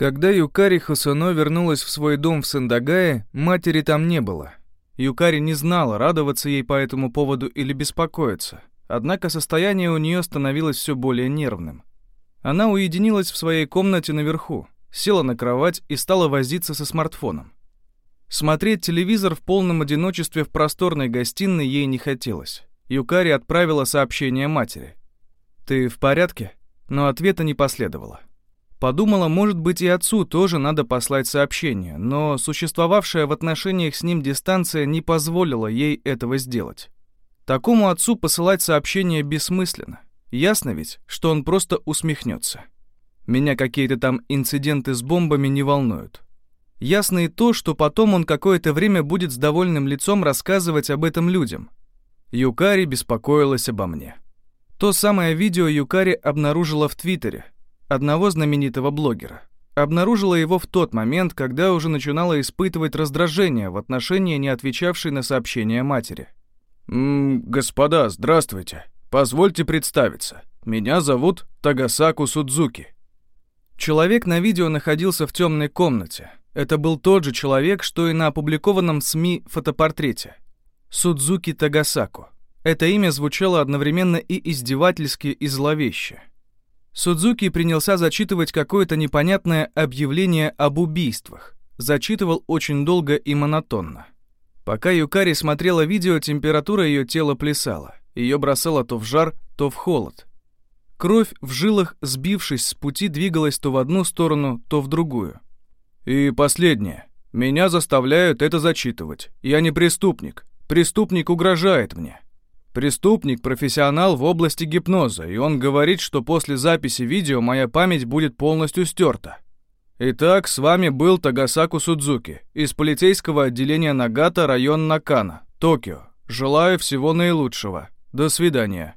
Когда Юкари Хосуно вернулась в свой дом в Сандагае, матери там не было. Юкари не знала, радоваться ей по этому поводу или беспокоиться. Однако состояние у нее становилось все более нервным. Она уединилась в своей комнате наверху, села на кровать и стала возиться со смартфоном. Смотреть телевизор в полном одиночестве в просторной гостиной ей не хотелось. Юкари отправила сообщение матери. «Ты в порядке?» Но ответа не последовало. Подумала, может быть, и отцу тоже надо послать сообщение, но существовавшая в отношениях с ним дистанция не позволила ей этого сделать. Такому отцу посылать сообщение бессмысленно. Ясно ведь, что он просто усмехнется. Меня какие-то там инциденты с бомбами не волнуют. Ясно и то, что потом он какое-то время будет с довольным лицом рассказывать об этом людям. Юкари беспокоилась обо мне. То самое видео Юкари обнаружила в Твиттере, одного знаменитого блогера. Обнаружила его в тот момент, когда уже начинала испытывать раздражение в отношении не отвечавшей на сообщения матери. «М -м, «Господа, здравствуйте. Позвольте представиться. Меня зовут Тагасаку Судзуки». Человек на видео находился в темной комнате. Это был тот же человек, что и на опубликованном в СМИ фотопортрете. Судзуки Тагасаку. Это имя звучало одновременно и издевательски, и зловеще. Судзуки принялся зачитывать какое-то непонятное объявление об убийствах. Зачитывал очень долго и монотонно. Пока Юкари смотрела видео, температура ее тела плясала. Ее бросало то в жар, то в холод. Кровь в жилах, сбившись с пути, двигалась то в одну сторону, то в другую. «И последнее. Меня заставляют это зачитывать. Я не преступник. Преступник угрожает мне. Преступник – профессионал в области гипноза, и он говорит, что после записи видео моя память будет полностью стерта. Итак, с вами был Тагасаку Судзуки из полицейского отделения Нагата, район Накана, Токио. Желаю всего наилучшего. До свидания.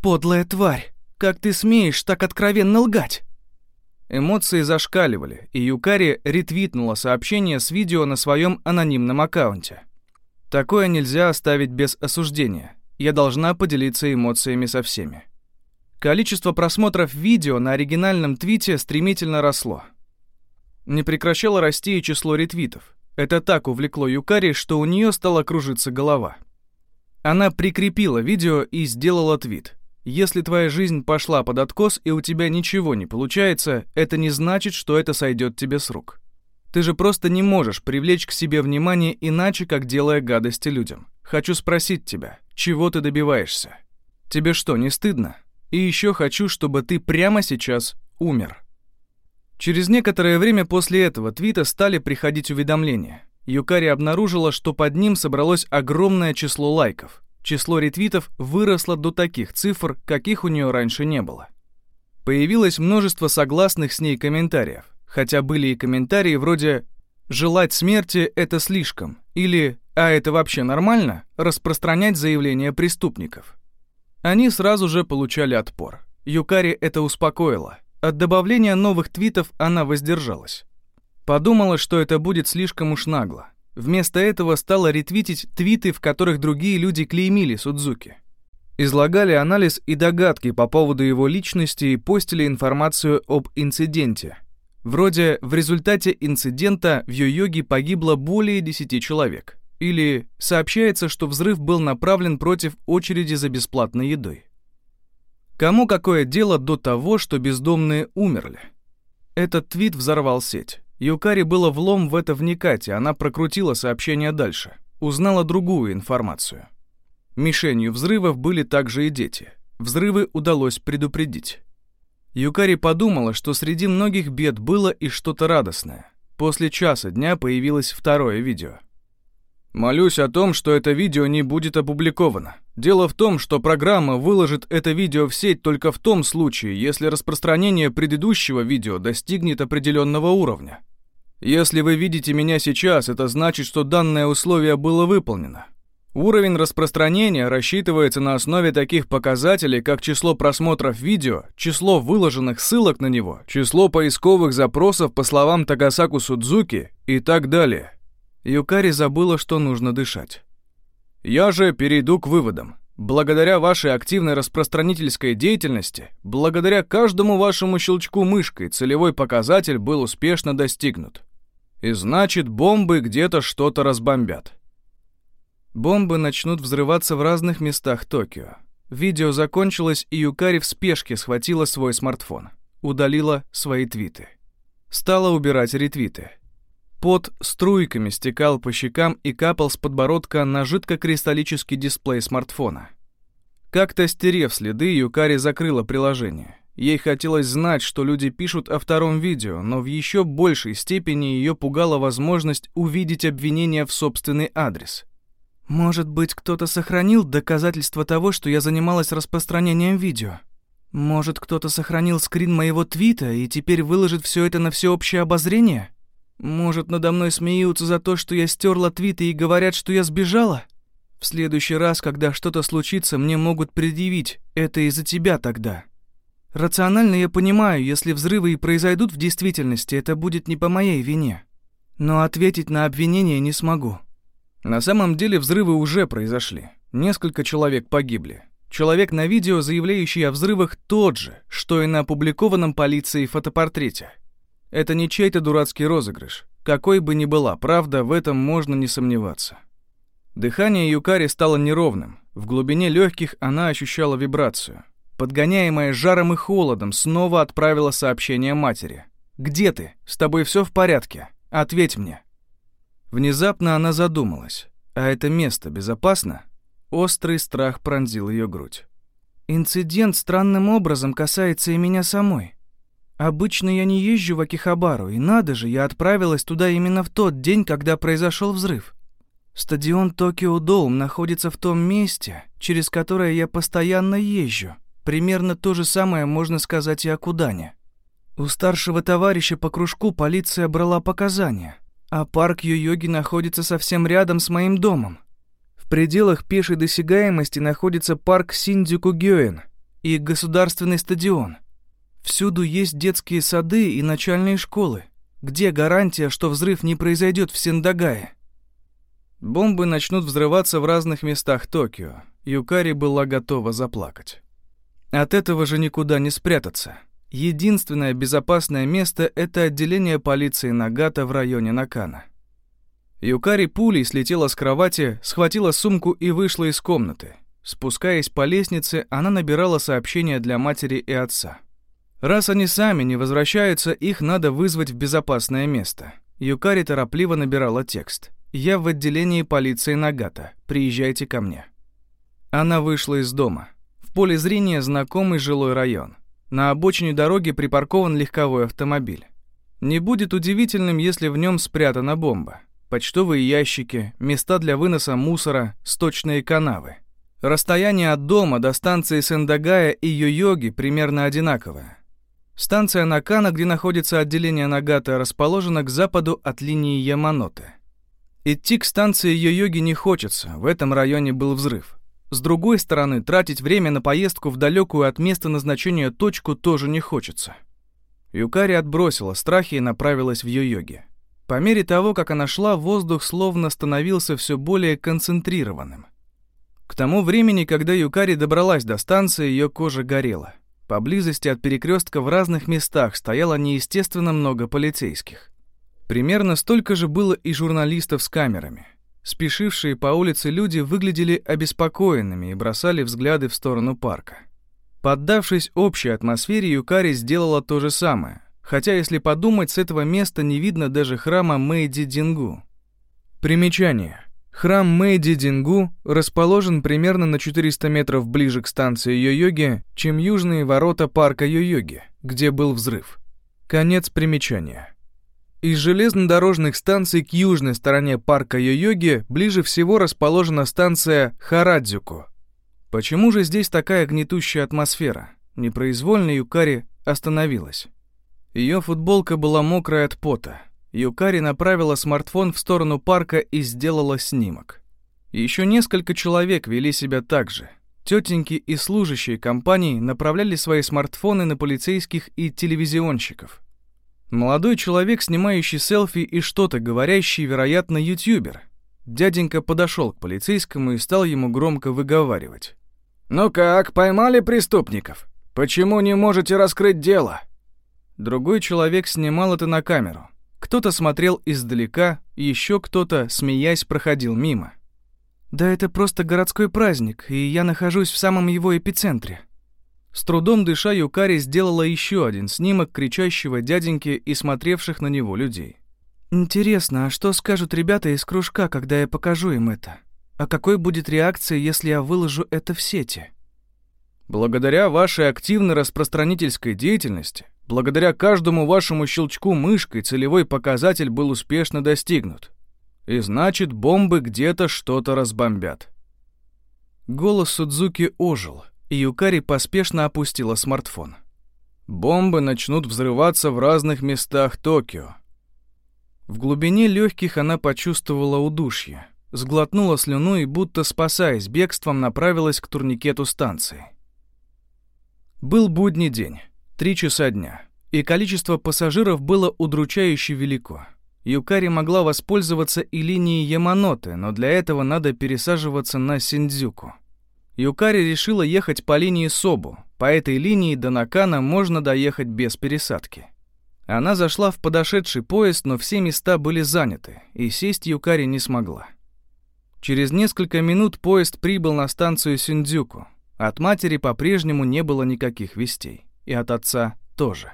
Подлая тварь, как ты смеешь так откровенно лгать? Эмоции зашкаливали, и Юкари ретвитнула сообщение с видео на своем анонимном аккаунте. Такое нельзя оставить без осуждения я должна поделиться эмоциями со всеми. Количество просмотров видео на оригинальном твите стремительно росло. Не прекращало расти и число ретвитов. Это так увлекло Юкари, что у нее стала кружиться голова. Она прикрепила видео и сделала твит. Если твоя жизнь пошла под откос и у тебя ничего не получается, это не значит, что это сойдет тебе с рук. Ты же просто не можешь привлечь к себе внимание иначе, как делая гадости людям. Хочу спросить тебя, чего ты добиваешься? Тебе что, не стыдно? И еще хочу, чтобы ты прямо сейчас умер. Через некоторое время после этого твита стали приходить уведомления. Юкари обнаружила, что под ним собралось огромное число лайков. Число ретвитов выросло до таких цифр, каких у нее раньше не было. Появилось множество согласных с ней комментариев, хотя были и комментарии вроде «желать смерти – это слишком» или а это вообще нормально распространять заявления преступников? Они сразу же получали отпор. Юкари это успокоило. От добавления новых твитов она воздержалась. Подумала, что это будет слишком уж нагло. Вместо этого стала ретвитить твиты, в которых другие люди клеймили Судзуки. Излагали анализ и догадки по поводу его личности и постили информацию об инциденте. Вроде в результате инцидента в Йо-Йоге погибло более 10 человек. Или сообщается, что взрыв был направлен против очереди за бесплатной едой. Кому какое дело до того, что бездомные умерли? Этот твит взорвал сеть. Юкари было влом в это вникать, и она прокрутила сообщение дальше. Узнала другую информацию. Мишенью взрывов были также и дети. Взрывы удалось предупредить. Юкари подумала, что среди многих бед было и что-то радостное. После часа дня появилось второе видео. Молюсь о том, что это видео не будет опубликовано. Дело в том, что программа выложит это видео в сеть только в том случае, если распространение предыдущего видео достигнет определенного уровня. Если вы видите меня сейчас, это значит, что данное условие было выполнено. Уровень распространения рассчитывается на основе таких показателей, как число просмотров видео, число выложенных ссылок на него, число поисковых запросов по словам Тагасаку Судзуки и так далее. Юкари забыла, что нужно дышать. Я же перейду к выводам. Благодаря вашей активной распространительской деятельности, благодаря каждому вашему щелчку мышкой, целевой показатель был успешно достигнут. И значит, бомбы где-то что-то разбомбят. Бомбы начнут взрываться в разных местах Токио. Видео закончилось, и Юкари в спешке схватила свой смартфон. Удалила свои твиты. Стала убирать ретвиты. Пот струйками стекал по щекам и капал с подбородка на жидкокристаллический дисплей смартфона. Как-то стерев следы, Юкари закрыла приложение. Ей хотелось знать, что люди пишут о втором видео, но в еще большей степени ее пугала возможность увидеть обвинения в собственный адрес. Может быть, кто-то сохранил доказательства того, что я занималась распространением видео? Может, кто-то сохранил скрин моего твита и теперь выложит все это на всеобщее обозрение? Может, надо мной смеются за то, что я стерла твиты и говорят, что я сбежала? В следующий раз, когда что-то случится, мне могут предъявить «это из-за тебя тогда». Рационально я понимаю, если взрывы и произойдут в действительности, это будет не по моей вине. Но ответить на обвинение не смогу. На самом деле взрывы уже произошли. Несколько человек погибли. Человек на видео, заявляющий о взрывах, тот же, что и на опубликованном полицией фотопортрете – это не чей-то дурацкий розыгрыш. Какой бы ни была правда, в этом можно не сомневаться. Дыхание Юкари стало неровным. В глубине легких она ощущала вибрацию. Подгоняемая жаром и холодом, снова отправила сообщение матери. «Где ты? С тобой все в порядке? Ответь мне». Внезапно она задумалась. А это место безопасно? Острый страх пронзил ее грудь. «Инцидент странным образом касается и меня самой. Обычно я не езжу в Акихабару, и надо же, я отправилась туда именно в тот день, когда произошел взрыв. Стадион Токио Доум находится в том месте, через которое я постоянно езжу. Примерно то же самое можно сказать и о Кудане. У старшего товарища по кружку полиция брала показания, а парк Йо-Йоги находится совсем рядом с моим домом. В пределах пешей досягаемости находится парк Синдзюку-Гёэн и государственный стадион – Всюду есть детские сады и начальные школы. Где гарантия, что взрыв не произойдет в Синдагае? Бомбы начнут взрываться в разных местах Токио. Юкари была готова заплакать. От этого же никуда не спрятаться. Единственное безопасное место — это отделение полиции Нагата в районе Накана. Юкари пулей слетела с кровати, схватила сумку и вышла из комнаты. Спускаясь по лестнице, она набирала сообщения для матери и отца. Раз они сами не возвращаются, их надо вызвать в безопасное место. Юкари торопливо набирала текст. «Я в отделении полиции Нагата. Приезжайте ко мне». Она вышла из дома. В поле зрения знакомый жилой район. На обочине дороги припаркован легковой автомобиль. Не будет удивительным, если в нем спрятана бомба. Почтовые ящики, места для выноса мусора, сточные канавы. Расстояние от дома до станции Сендагая и Йо-Йоги примерно одинаковое. Станция Накана, где находится отделение Нагата, расположена к западу от линии Яманоте. Идти к станции Йо-Йоги не хочется, в этом районе был взрыв. С другой стороны, тратить время на поездку в далекую от места назначения точку тоже не хочется. Юкари отбросила страхи и направилась в Йо-Йоги. По мере того, как она шла, воздух словно становился все более концентрированным. К тому времени, когда Юкари добралась до станции, ее кожа горела – Поблизости от перекрестка в разных местах стояло неестественно много полицейских. Примерно столько же было и журналистов с камерами. Спешившие по улице люди выглядели обеспокоенными и бросали взгляды в сторону парка. Поддавшись общей атмосфере, Юкари сделала то же самое, хотя, если подумать, с этого места не видно даже храма Мэйди Дингу. Примечание. Храм Мэйди Дингу расположен примерно на 400 метров ближе к станции Йо-Йоги, чем южные ворота парка Йо-Йоги, где был взрыв. Конец примечания. Из железнодорожных станций к южной стороне парка Йо-Йоги ближе всего расположена станция Харадзюку. Почему же здесь такая гнетущая атмосфера? Непроизвольно Юкари остановилась. Ее футболка была мокрая от пота. Юкари направила смартфон в сторону парка и сделала снимок. Еще несколько человек вели себя так же. Тетеньки и служащие компании направляли свои смартфоны на полицейских и телевизионщиков. Молодой человек, снимающий селфи и что-то говорящий, вероятно, ютубер. Дяденька подошел к полицейскому и стал ему громко выговаривать. «Ну как, поймали преступников? Почему не можете раскрыть дело?» Другой человек снимал это на камеру. Кто-то смотрел издалека, еще кто-то, смеясь, проходил мимо. «Да это просто городской праздник, и я нахожусь в самом его эпицентре». С трудом дыша, Юкари сделала еще один снимок кричащего дяденьки и смотревших на него людей. «Интересно, а что скажут ребята из кружка, когда я покажу им это? А какой будет реакция, если я выложу это в сети?» Благодаря вашей активной распространительской деятельности, благодаря каждому вашему щелчку мышкой целевой показатель был успешно достигнут. И значит, бомбы где-то что-то разбомбят. Голос Судзуки ожил, и Юкари поспешно опустила смартфон. Бомбы начнут взрываться в разных местах Токио. В глубине легких она почувствовала удушье, сглотнула слюну и, будто спасаясь бегством, направилась к турникету станции. Был будний день, три часа дня, и количество пассажиров было удручающе велико. Юкари могла воспользоваться и линией Яманоте, но для этого надо пересаживаться на Синдзюку. Юкари решила ехать по линии Собу. По этой линии до Накана можно доехать без пересадки. Она зашла в подошедший поезд, но все места были заняты, и сесть Юкари не смогла. Через несколько минут поезд прибыл на станцию Синдзюку. От матери по-прежнему не было никаких вестей, и от отца тоже.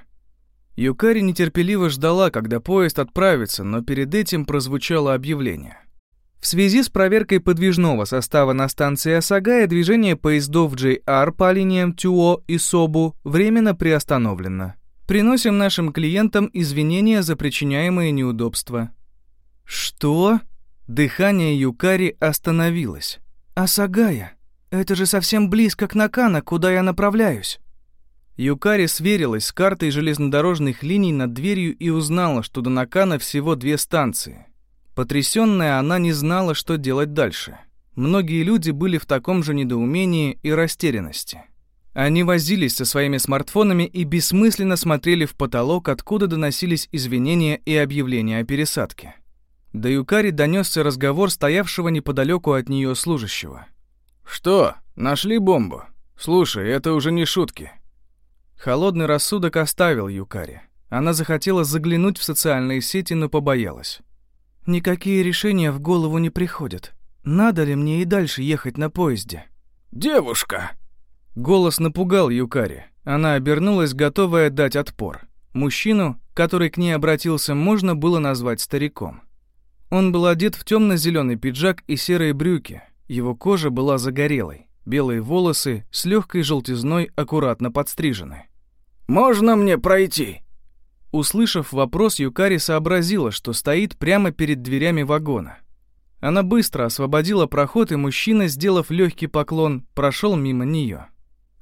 Юкари нетерпеливо ждала, когда поезд отправится, но перед этим прозвучало объявление. В связи с проверкой подвижного состава на станции Осагая движение поездов JR по линиям Тюо и Собу временно приостановлено. Приносим нашим клиентам извинения за причиняемые неудобства. Что? Дыхание Юкари остановилось. Асагая, это же совсем близко к Накана, куда я направляюсь. Юкари сверилась с картой железнодорожных линий над дверью и узнала, что до Накана всего две станции. Потрясённая, она не знала, что делать дальше. Многие люди были в таком же недоумении и растерянности. Они возились со своими смартфонами и бессмысленно смотрели в потолок, откуда доносились извинения и объявления о пересадке. До Юкари донесся разговор стоявшего неподалеку от нее служащего. «Что, нашли бомбу? Слушай, это уже не шутки». Холодный рассудок оставил Юкари. Она захотела заглянуть в социальные сети, но побоялась. «Никакие решения в голову не приходят. Надо ли мне и дальше ехать на поезде?» «Девушка!» Голос напугал Юкари. Она обернулась, готовая дать отпор. Мужчину, который к ней обратился, можно было назвать стариком. Он был одет в темно-зеленый пиджак и серые брюки. Его кожа была загорелой. Белые волосы с легкой желтизной аккуратно подстрижены. «Можно мне пройти?» Услышав вопрос, Юкари сообразила, что стоит прямо перед дверями вагона. Она быстро освободила проход, и мужчина, сделав легкий поклон, прошел мимо нее.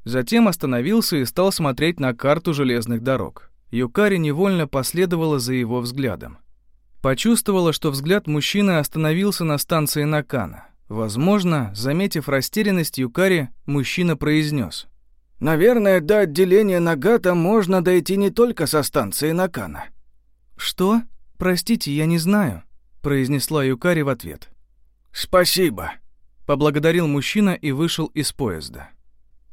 Затем остановился и стал смотреть на карту железных дорог. Юкари невольно последовала за его взглядом. Почувствовала, что взгляд мужчины остановился на станции Накана. Возможно, заметив растерянность Юкари, мужчина произнес. «Наверное, до отделения Нагата можно дойти не только со станции Накана». «Что? Простите, я не знаю», — произнесла Юкари в ответ. «Спасибо», — поблагодарил мужчина и вышел из поезда.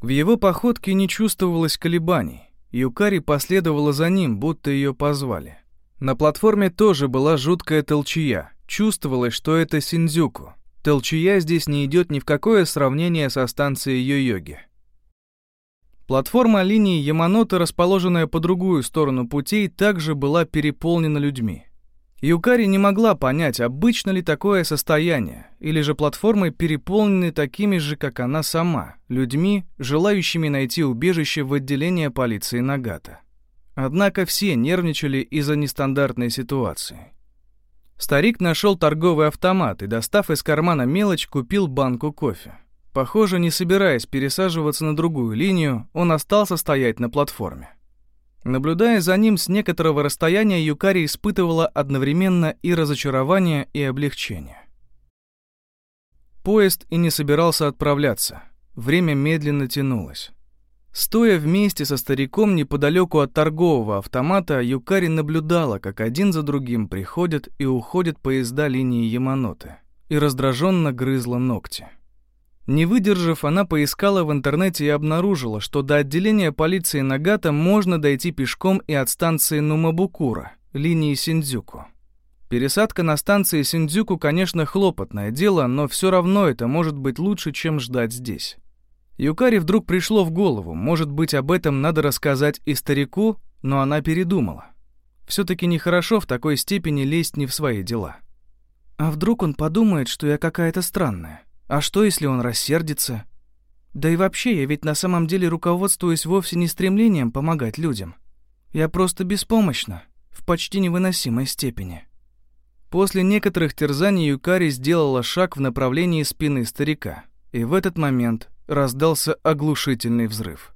В его походке не чувствовалось колебаний. Юкари последовала за ним, будто ее позвали. На платформе тоже была жуткая толчья. Чувствовалось, что это Синдзюку. Толчья здесь не идет ни в какое сравнение со станцией Йо-Йоги. Платформа линии Яманоте, расположенная по другую сторону путей, также была переполнена людьми. Юкари не могла понять, обычно ли такое состояние, или же платформы переполнены такими же, как она сама, людьми, желающими найти убежище в отделении полиции Нагата. Однако все нервничали из-за нестандартной ситуации. Старик нашел торговый автомат и, достав из кармана мелочь, купил банку кофе. Похоже, не собираясь пересаживаться на другую линию, он остался стоять на платформе. Наблюдая за ним с некоторого расстояния, Юкари испытывала одновременно и разочарование, и облегчение. Поезд и не собирался отправляться. Время медленно тянулось. Стоя вместе со стариком неподалеку от торгового автомата, Юкари наблюдала, как один за другим приходят и уходят поезда линии Яманоте, и раздраженно грызла ногти. Не выдержав, она поискала в интернете и обнаружила, что до отделения полиции Нагата можно дойти пешком и от станции Нумабукура, линии Синдзюку. Пересадка на станции Синдзюку, конечно, хлопотное дело, но все равно это может быть лучше, чем ждать здесь. Юкари вдруг пришло в голову, может быть, об этом надо рассказать и старику, но она передумала. Все-таки нехорошо в такой степени лезть не в свои дела. А вдруг он подумает, что я какая-то странная? А что, если он рассердится? Да и вообще, я ведь на самом деле руководствуюсь вовсе не стремлением помогать людям. Я просто беспомощна, в почти невыносимой степени. После некоторых терзаний Юкари сделала шаг в направлении спины старика, и в этот момент раздался оглушительный взрыв.